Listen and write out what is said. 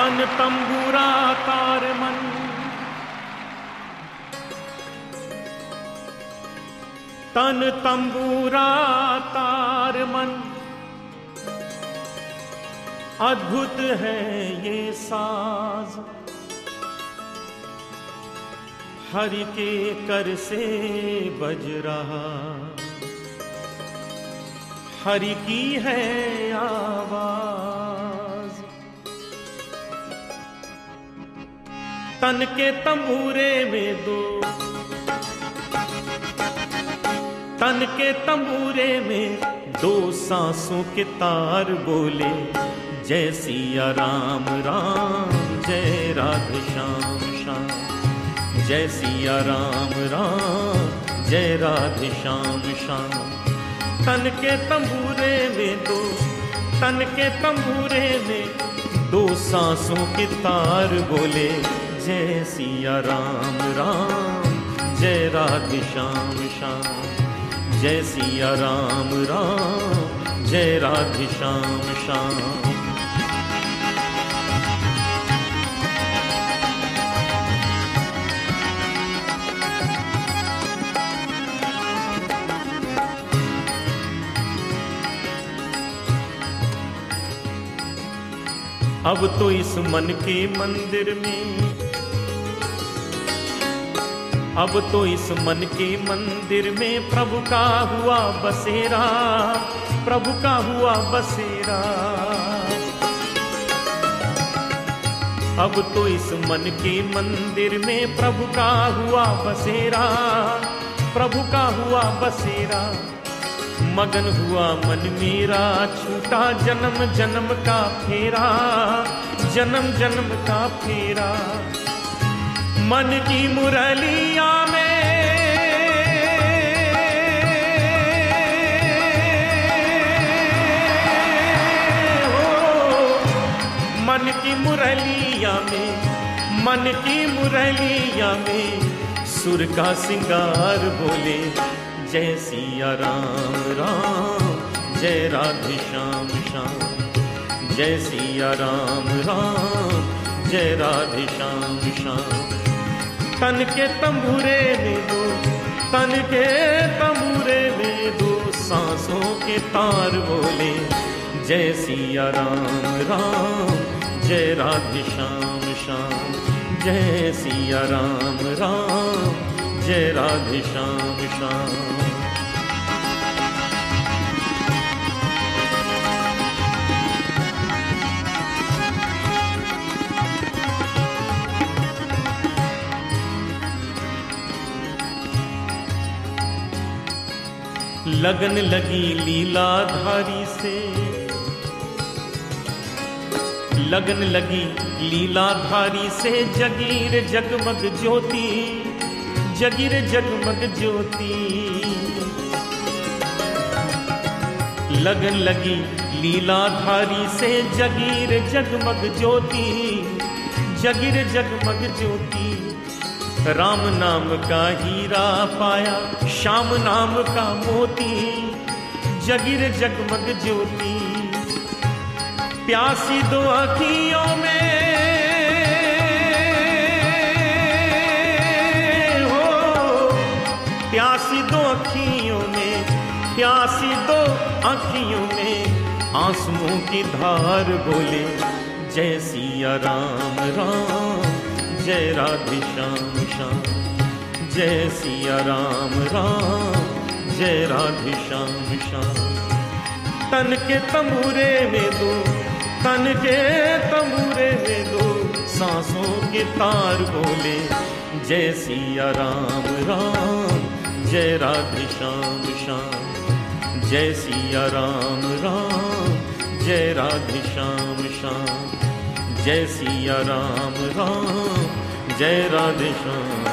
तन तंबूरा तार मन। तन तंबूरा तार मन। अद्भुत है ये साज। हर के कर से बज रहा। हर की है आवाज़। तन के तंबूरे में दो। तन के तंबूरे में दो सांसों के तार बोले, जय सिया राम राम, जय राधे श्याम श्याम। जय सिया राम राम, जय राधे श्याम श्याम। तन के तंबूरे में दो, तन के तंबूरे में दो सांसों के तार बोले जय सिया राम राम। जय राधे श्याम श्याम। जय सिया राम राम। जय राधे श्याम श्याम। अब तो इस मन के मंदिर में अब तो इस मन के मंदिर में प्रभु का हुआ बसेरा, प्रभु का हुआ बसेरा। अब तो इस मन के मंदिर में प्रभु का हुआ बसेरा, प्रभु का हुआ बसेरा। मगन हुआ मन मेरा, छूटा जन्म जन्म का फेरा, जन्म जन्म का फेरा। मन की मुरलिया में। हो मन की मुरलिया में, मन की मुरलिया में सुर का सिंगार बोले, जय सिया राम राम, जय राधे श्याम श्याम। जय सिया राम राम, जय राधे श्याम श्याम। तन के तंबूरे में दो तन के तंबूरे में दो सांसों के तार बोले, जय सिया राम राम, जय राधे श्याम श्याम, जय सिया राम राम, जय राधे श्याम श्याम। लगन लगी लीलाधारी से। लगन लगी लीलाधारी से जगीर जगमग ज्योति, जगीर जगमग ज्योति। लगन लगी लीलाधारी से जगीर जगमग ज्योति, जगीर जगमग ज्योति। राम नाम का हीरा पाया, श्याम नाम का मोती, जगिर जगमग ज्योति। प्यासी दो अखियों में, हो। प्यासी दो अखियों में, प्यासी दो अखियों में, आंसुओं की धार बोले, जय सिया राम राम। जय राधे श्याम श्याम जय सिया राम राम। जय राधे श्याम श्याम तन के तमूरे में दो, तन के तमूरे में दो, सांसों के तार बोले, जय सिया राम राम। जय राधे श्याम श्याम जय सिया राम राम। जय राधे श्याम श्याम जय सिया राम राम जय राधे श्याम।